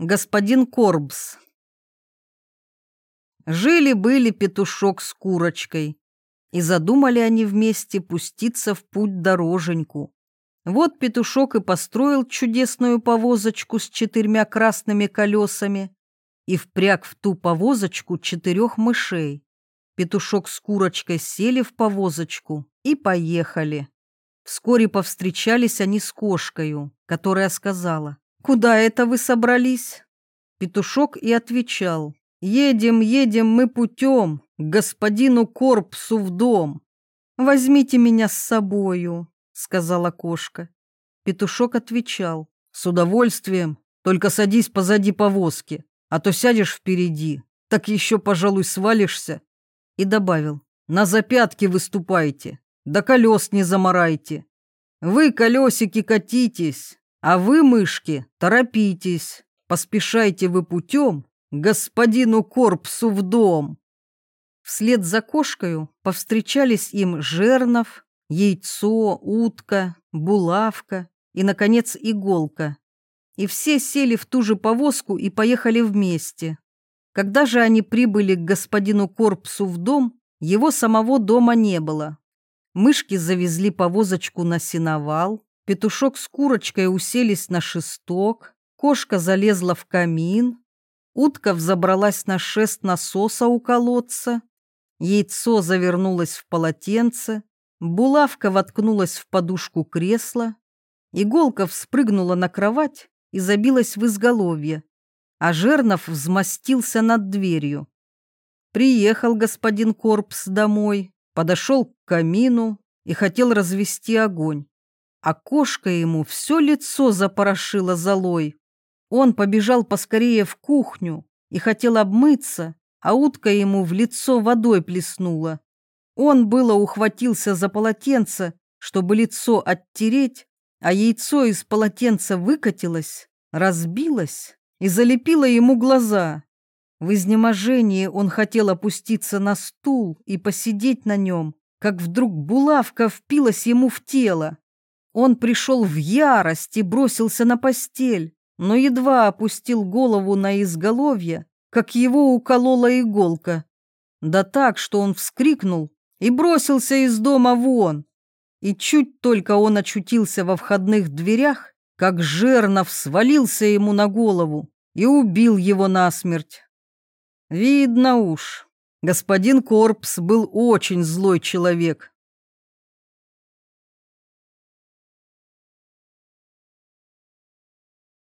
Господин Корбс. Жили-были петушок с курочкой, и задумали они вместе пуститься в путь дороженьку. Вот петушок и построил чудесную повозочку с четырьмя красными колесами и впряг в ту повозочку четырех мышей. Петушок с курочкой сели в повозочку и поехали. Вскоре повстречались они с кошкою, которая сказала, «Куда это вы собрались?» Петушок и отвечал, «Едем, едем мы путем к господину Корпсу в дом. Возьмите меня с собою», — сказала кошка. Петушок отвечал, «С удовольствием, только садись позади повозки, а то сядешь впереди, так еще, пожалуй, свалишься». И добавил, «На запятки выступайте, да колес не заморайте. Вы, колесики, катитесь, а вы, мышки, торопитесь, поспешайте вы путем господину Корпсу в дом. Вслед за кошкою повстречались им жернов, яйцо, утка, булавка и, наконец, иголка. И все сели в ту же повозку и поехали вместе. Когда же они прибыли к господину Корпсу в дом, его самого дома не было. Мышки завезли повозочку на сеновал, петушок с курочкой уселись на шесток, кошка залезла в камин, утка взобралась на шест насоса у колодца, яйцо завернулось в полотенце, булавка воткнулась в подушку кресла, иголка вспрыгнула на кровать и забилась в изголовье, а Жернов взмостился над дверью. Приехал господин Корпс домой, подошел к камину и хотел развести огонь. А кошка ему все лицо запорошила золой. Он побежал поскорее в кухню и хотел обмыться, а утка ему в лицо водой плеснула. Он было ухватился за полотенце, чтобы лицо оттереть, а яйцо из полотенца выкатилось, разбилось и залепило ему глаза. В изнеможении он хотел опуститься на стул и посидеть на нем, как вдруг булавка впилась ему в тело. Он пришел в ярость и бросился на постель, но едва опустил голову на изголовье, как его уколола иголка. Да так, что он вскрикнул и бросился из дома вон. И чуть только он очутился во входных дверях, как Жернов свалился ему на голову и убил его насмерть. Видно уж, господин Корпс был очень злой человек.